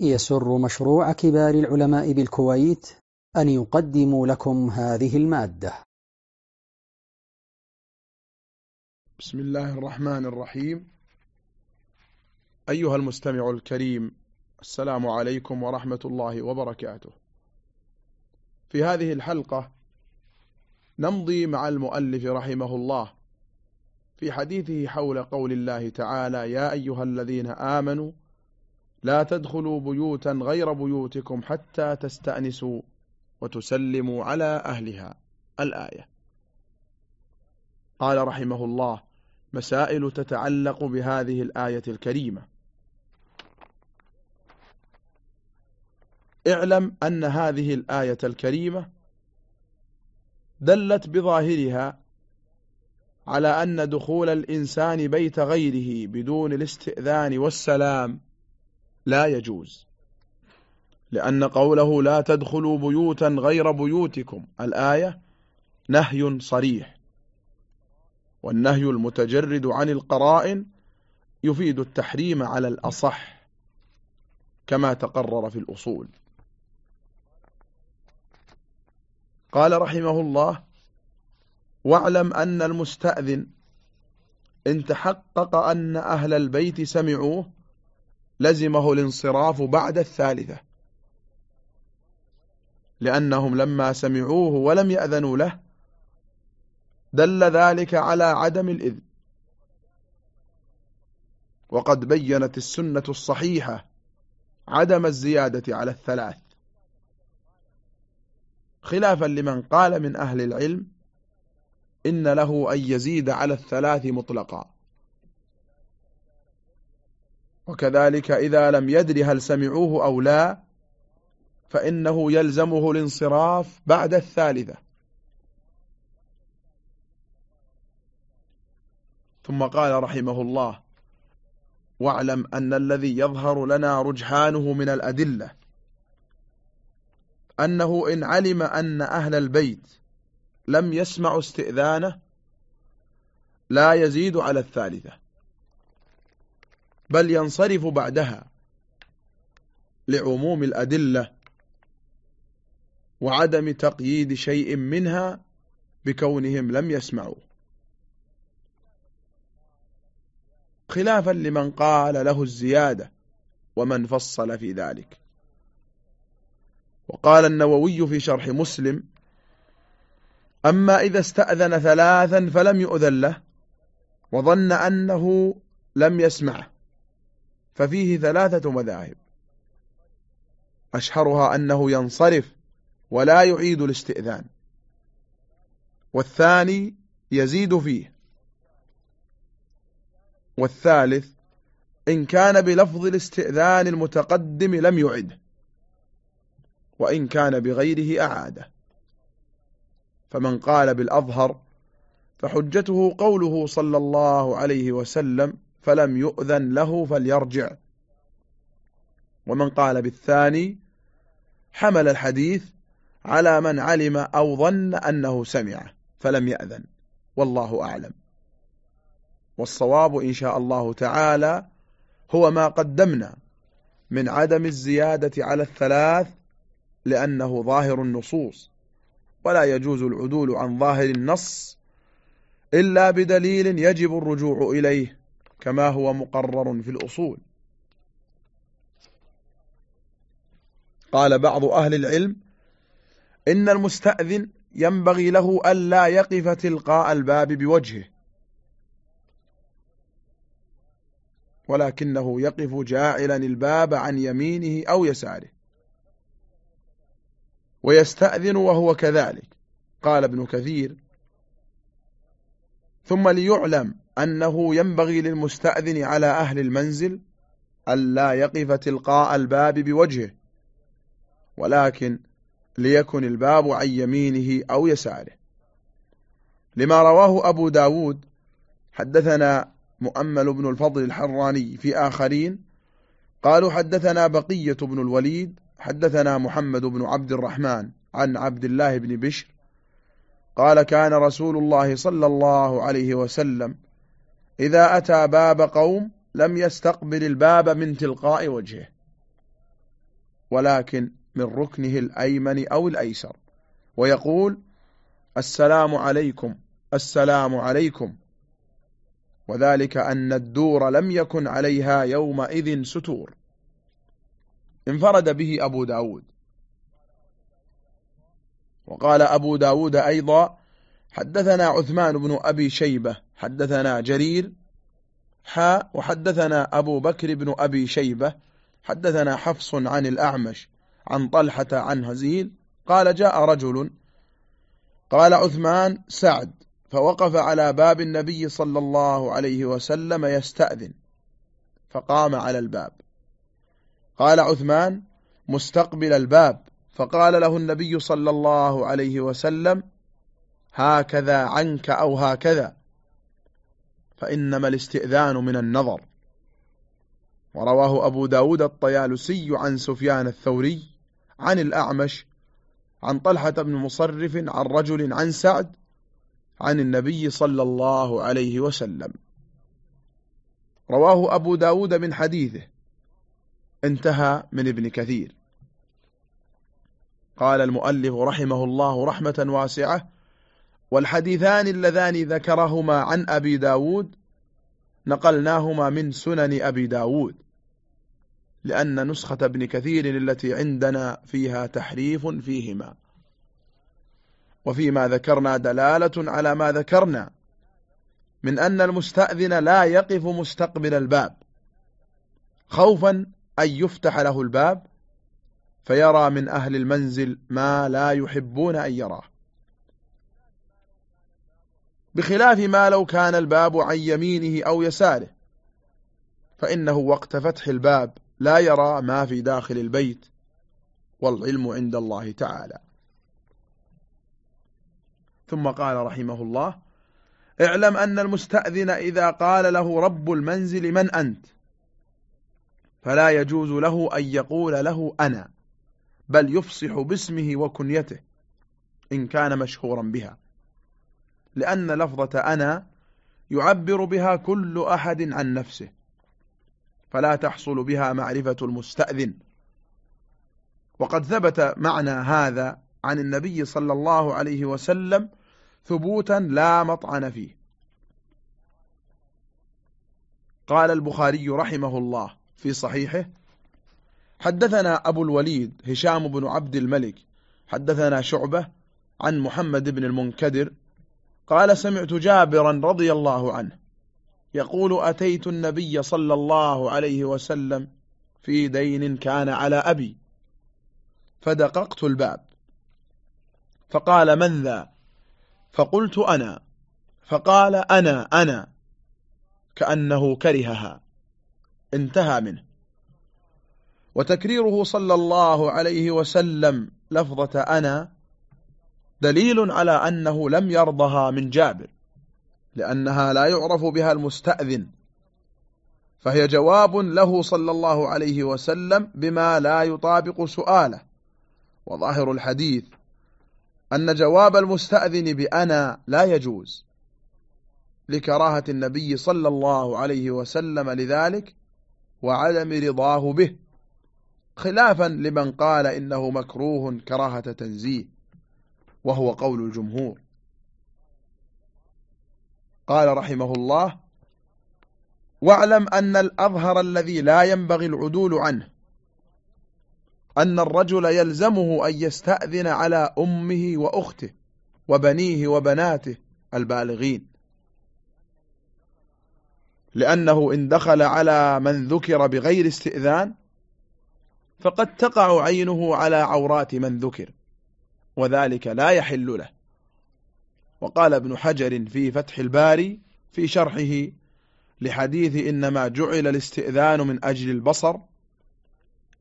يسر مشروع كبار العلماء بالكويت أن يقدم لكم هذه المادة. بسم الله الرحمن الرحيم. أيها المستمع الكريم السلام عليكم ورحمة الله وبركاته. في هذه الحلقة نمضي مع المؤلف رحمه الله في حديثه حول قول الله تعالى يا أيها الذين آمنوا لا تدخلوا بيوتا غير بيوتكم حتى تستأنسوا وتسلموا على أهلها. الآية. قال رحمه الله مسائل تتعلق بهذه الآية الكريمة. اعلم أن هذه الآية الكريمة دلت بظاهرها على أن دخول الإنسان بيت غيره بدون الاستئذان والسلام لا يجوز. لأن قوله لا تدخلوا بيوتا غير بيوتكم الآية نهي صريح. والنهي المتجرد عن القرائن يفيد التحريم على الأصح كما تقرر في الأصول. قال رحمه الله واعلم أن المستأذن إن تحقق أن أهل البيت سمعوه لزمه الانصراف بعد الثالثة. لأنهم لما سمعوه ولم يأذنوا له دل ذلك على عدم الإذن. وقد بينت السنة الصحيحة عدم الزيادة على الثلاث. خلافا لمن قال من أهل العلم إن له أن يزيد على الثلاث مطلقا. وكذلك إذا لم يدر هل سمعوه أو لا فإنه يلزمه الانصراف بعد الثالثة. ثم قال رحمه الله واعلم أن الذي يظهر لنا رجحانه من الأدلة أنه إن علم أن أهل البيت لم يسمعوا استئذانه لا يزيد على الثالثة. بل ينصرف بعدها لعموم الأدلة وعدم تقييد شيء منها بكونهم لم يسمعوا. خلافا لمن قال له الزيادة ومن فصل في ذلك. وقال النووي في شرح مسلم أما إذا استأذن ثلاثا فلم يؤذن له وظن أنه لم يسمعه. ففيه ثلاثة مذاهب. أشهرها أنه ينصرف ولا يعيد الاستئذان. والثاني يزيد فيه. والثالث إن كان بلفظ الاستئذان المتقدم لم يعد. وإن كان بغيره أعاده فمن قال بالأظهر فحجته قوله صلى الله عليه وسلم فلم يؤذن له فليرجع. ومن قال بالثاني حمل الحديث على من علم أو ظن أنه سمع فلم يأذن. والله أعلم. والصواب إن شاء الله تعالى هو ما قدمنا من عدم الزيادة على الثلاث لأنه ظاهر النصوص ولا يجوز العدول عن ظاهر النص إلا بدليل يجب الرجوع إليه. كما هو مقرر في الأصول. قال بعض أهل العلم إن المستأذن ينبغي له ألا يقف تلقاء الباب بوجهه ولكنه يقف جاعلا الباب عن يمينه أو يساره ويستأذن وهو كذلك. قال ابن كثير ثم ليعلم أنه ينبغي للمستأذن على أهل المنزل ألا يقف تلقاء الباب بوجهه ولكن ليكن الباب عن يمينه أو يساره. لما رواه أبو داود حدثنا مؤمل بن الفضل الحراني في آخرين قالوا حدثنا بقية بن الوليد حدثنا محمد بن عبد الرحمن عن عبد الله بن بشر قال كان رسول الله صلى الله عليه وسلم إذا أتى باب قوم لم يستقبل الباب من تلقاء وجهه ولكن من ركنه الأيمن أو الأيسر ويقول السلام عليكم السلام عليكم. وذلك أن الدور لم يكن عليها يومئذ ستور. انفرد به أبو داود. وقال أبو داود أيضا حدثنا عثمان بن أبي شيبة حدثنا جرير حاء وحدثنا أبو بكر بن أبي شيبة حدثنا حفص عن الأعمش عن طلحة عن هزيل قال جاء رجل قال عثمان سعد فوقف على باب النبي صلى الله عليه وسلم يستأذن فقام على الباب. قال عثمان مستقبل الباب فقال له النبي صلى الله عليه وسلم هكذا عنك أو هكذا. فإنما الاستئذان من النظر. ورواه أبو داود الطيالسي عن سفيان الثوري عن الأعمش عن طلحة بن مصرف عن رجل عن سعد عن النبي صلى الله عليه وسلم. رواه أبو داود من حديثه. انتهى من ابن كثير. قال المؤلف رحمه الله رحمة واسعة والحديثان اللذان ذكرهما عن أبي داود نقلناهما من سنن أبي داود لأن نسخة ابن كثير التي عندنا فيها تحريف فيهما. وفيما ذكرنا دلالة على ما ذكرنا من أن المستأذن لا يقف مستقبل الباب. خوفا أن يفتح له الباب فيرى من أهل المنزل ما لا يحبون أن يراه. بخلاف ما لو كان الباب عن يمينه أو يساره. فإنه وقت فتح الباب لا يرى ما في داخل البيت والعلم عند الله تعالى. ثم قال رحمه الله اعلم أن المستأذن إذا قال له رب المنزل من أنت؟ فلا يجوز له أن يقول له أنا بل يفصح باسمه وكنيته إن كان مشهورا بها. لأن لفظة أنا يعبر بها كل أحد عن نفسه فلا تحصل بها معرفة المستأذن. وقد ثبت معنى هذا عن النبي صلى الله عليه وسلم ثبوتا لا مطعن فيه. قال البخاري رحمه الله في صحيحه حدثنا أبو الوليد هشام بن عبد الملك حدثنا شعبة عن محمد بن المنكدر قال سمعت جابرا رضي الله عنه يقول أتيت النبي صلى الله عليه وسلم في دين كان على أبي فدققت الباب. فقال من ذا؟ فقلت أنا. فقال أنا أنا. كأنه كرهها. انتهى منه. وتكريره صلى الله عليه وسلم لفظة أنا دليل على أنه لم يرضها من جابر لأنها لا يعرف بها المستأذن. فهي جواب له صلى الله عليه وسلم بما لا يطابق سؤاله. وظاهر الحديث أن جواب المستأذن بأنا لا يجوز. لكراهة النبي صلى الله عليه وسلم لذلك وعدم رضاه به خلافا لمن قال إنه مكروه كراهة تنزيه. وهو قول الجمهور. قال رحمه الله واعلم أن الأظهر الذي لا ينبغي العدول عنه أن الرجل يلزمه أن يستأذن على أمه وأخته وبنيه وبناته البالغين لأنه إن دخل على من ذكر بغير استئذان فقد تقع عينه على عورات من ذكر. وذلك لا يحل له. وقال ابن حجر في فتح الباري في شرحه لحديث إنما جعل الاستئذان من أجل البصر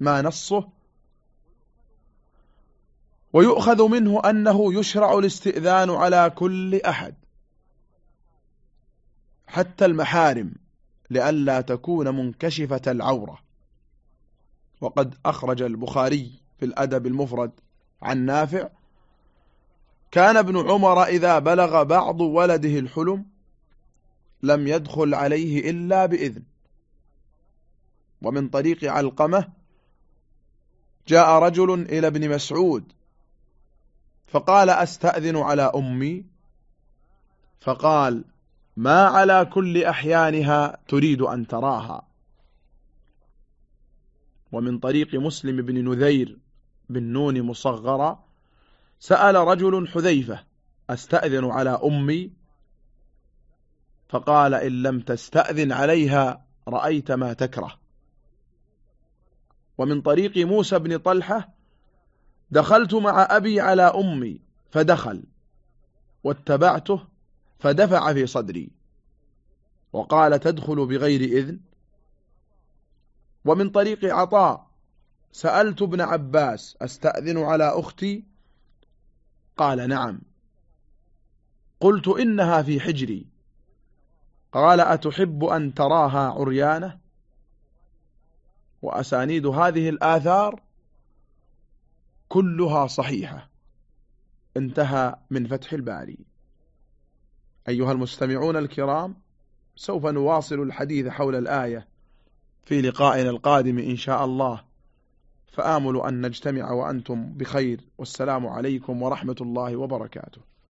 ما نصه. ويؤخذ منه أنه يشرع الاستئذان على كل أحد حتى المحارم لئلا تكون منكشفة العورة. وقد أخرج البخاري في الأدب المفرد عن نافع كان ابن عمر إذا بلغ بعض ولده الحلم لم يدخل عليه إلا بإذن. ومن طريق علقمة جاء رجل إلى ابن مسعود فقال أستأذن على أمي؟ فقال ما على كل أحيانها تريد أن تراها. ومن طريق مسلم بن نذير بن نون مصغرة سأل رجل حذيفة أستأذن على أمي؟ فقال إن لم تستأذن عليها رأيت ما تكره. ومن طريق موسى بن طلحة دخلت مع أبي على أمي فدخل واتبعته فدفع في صدري. وقال تدخل بغير إذن؟ ومن طريق عطاء سألت ابن عباس أستأذن على أختي؟ قال نعم. قلت إنها في حجري. قال أتحب أن تراها عريانة؟ وأسانيد هذه الآثار كلها صحيحة. انتهى من فتح الباري. أيها المستمعون الكرام سوف نواصل الحديث حول الآية في لقائنا القادم إن شاء الله. فآمل أن نجتمع وأنتم بخير والسلام عليكم ورحمة الله وبركاته.